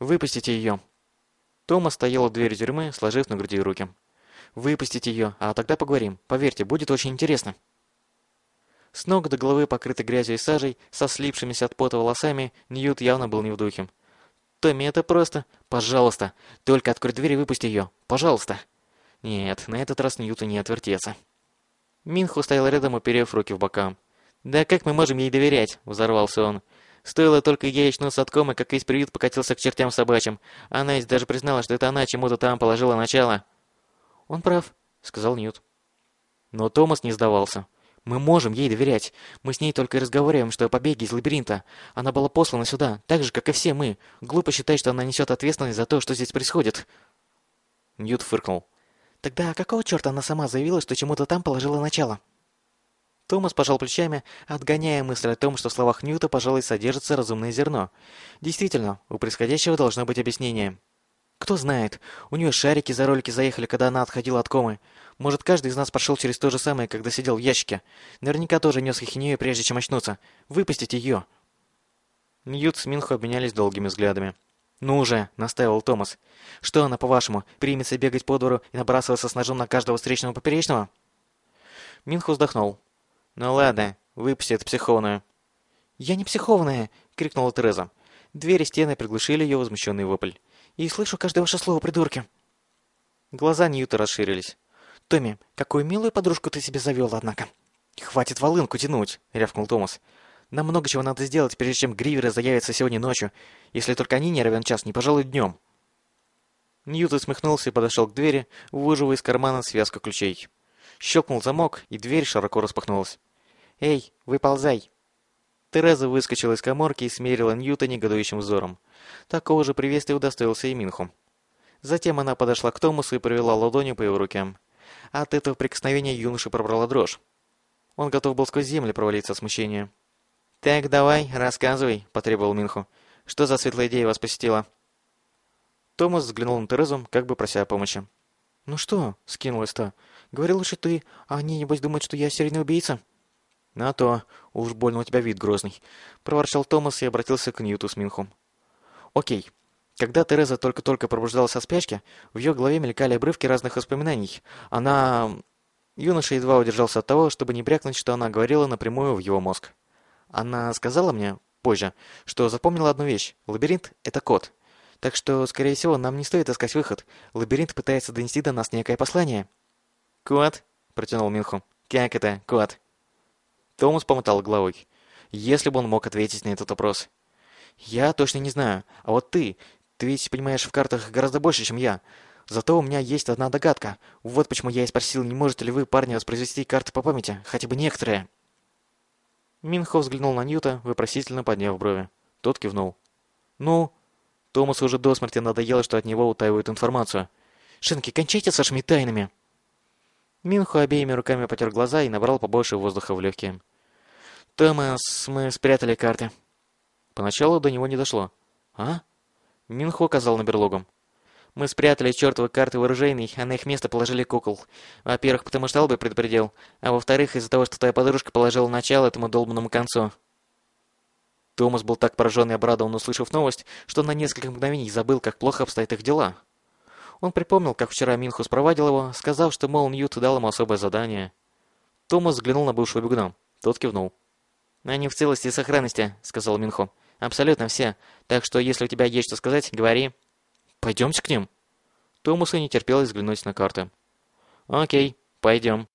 Выпустите ее!» Тома стоял у двери тюрьмы, сложив на груди руки. «Выпустите ее, а тогда поговорим. Поверьте, будет очень интересно». С ног до головы, покрытый грязью и сажей, со слипшимися от пота волосами, Ньют явно был не в духе. «Томми, это просто... Пожалуйста, только открой дверь и выпусти ее. Пожалуйста!» Нет, на этот раз Ньюту не отвертеться. Минху стоял рядом, уперев руки в бока. «Да как мы можем ей доверять?» — взорвался он. Стоило только ей очнуться от комы, как весь приют покатился к чертям собачьим. Она ведь даже признала, что это она чему-то там положила начало. «Он прав», — сказал Ньют. Но Томас не сдавался. «Мы можем ей доверять. Мы с ней только и разговариваем, что о побеге из лабиринта. Она была послана сюда, так же, как и все мы. Глупо считать, что она несет ответственность за то, что здесь происходит». Ньют фыркнул. «Тогда какого черта она сама заявила, что чему-то там положила начало?» Томас пожал плечами, отгоняя мысль о том, что в словах Ньюта, пожалуй, содержится разумное зерно. Действительно, у происходящего должно быть объяснение. Кто знает, у нее шарики за ролики заехали, когда она отходила от комы. Может, каждый из нас прошел через то же самое, когда сидел в ящике. Наверняка тоже нес хихинею, прежде чем очнуться. Выпустите ее. Ньют с Минхо обменялись долгими взглядами. «Ну уже», — настаивал Томас. «Что она, по-вашему, примется бегать по двору и набрасываться с ножом на каждого встречного поперечного?» Минхо вздохнул. «Ну ладно, выпусти эту психованную». «Я не психованная!» — крикнула Тереза. Двери стены приглушили ее возмущенный вопль. «И слышу каждое ваше слово, придурки!» Глаза Ньюта расширились. «Томми, какую милую подружку ты себе завел, однако!» «Хватит волынку тянуть!» — рявкнул Томас. «Нам много чего надо сделать, прежде чем гриверы заявятся сегодня ночью, если только они не равен час, не пожалуй днем». Ньют усмехнулся и подошел к двери, выживая из кармана связку ключей. Щелкнул замок, и дверь широко распахнулась. «Эй, выползай!» Тереза выскочила из коморки и смерила Ньюта негодующим взором. Такого же приветствия удостоился и Минху. Затем она подошла к Томасу и провела ладонью по его руке. От этого прикосновения юноши пробрала дрожь. Он готов был сквозь землю провалиться от смущения. «Так, давай, рассказывай», — потребовал Минху. «Что за светлая идея вас посетила?» Томас взглянул на Терезу, как бы прося помощи. «Ну что?» — скинулась та. Говори лучше ты, а они, небось, думают, что я серийный убийца?» «На то. Уж больно у тебя вид грозный», — проворчал Томас и обратился к Ньюту с Минхом. «Окей. Когда Тереза только-только пробуждалась от спячки, в ее голове мелькали обрывки разных воспоминаний. Она...» Юноша едва удержался от того, чтобы не брякнуть, что она говорила напрямую в его мозг. Она сказала мне, позже, что запомнила одну вещь. Лабиринт — это код. Так что, скорее всего, нам не стоит искать выход. Лабиринт пытается донести до нас некое послание. «Кот?» — протянул Минху. «Как это, кот?» Томас помотал головой. Если бы он мог ответить на этот вопрос. «Я точно не знаю. А вот ты, ты ведь понимаешь в картах гораздо больше, чем я. Зато у меня есть одна догадка. Вот почему я и спросил, не можете ли вы, парни, воспроизвести карты по памяти, хотя бы некоторые». Минхо взглянул на Ньюта, вопросительно подняв брови. Тот кивнул. «Ну?» Томасу уже до смерти надоело, что от него утаивают информацию. «Шинки, кончайте с вашими тайнами!» Минху обеими руками потер глаза и набрал побольше воздуха в легкие. «Томас, мы спрятали карты». Поначалу до него не дошло. «А?» Минху указал на берлогом. «Мы спрятали чертовы карты в оружейной, а на их место положили кукол. Во-первых, потому что Албы предупредил, а во-вторых, из-за того, что твоя подружка положила начало этому долбанному концу». Томас был так поражен и обрадован, услышав новость, что на несколько мгновений забыл, как плохо обстоят их дела. Он припомнил, как вчера Минхус проводил его, сказав, что, мол, Ньют дал ему особое задание. Томас взглянул на бывшего бегуна. Тот кивнул. «Они в целости и сохранности», — сказал Минху. «Абсолютно все. Так что, если у тебя есть что сказать, говори». «Пойдемте к ним». Томасу не терпелось взглянуть на карты. «Окей, пойдем».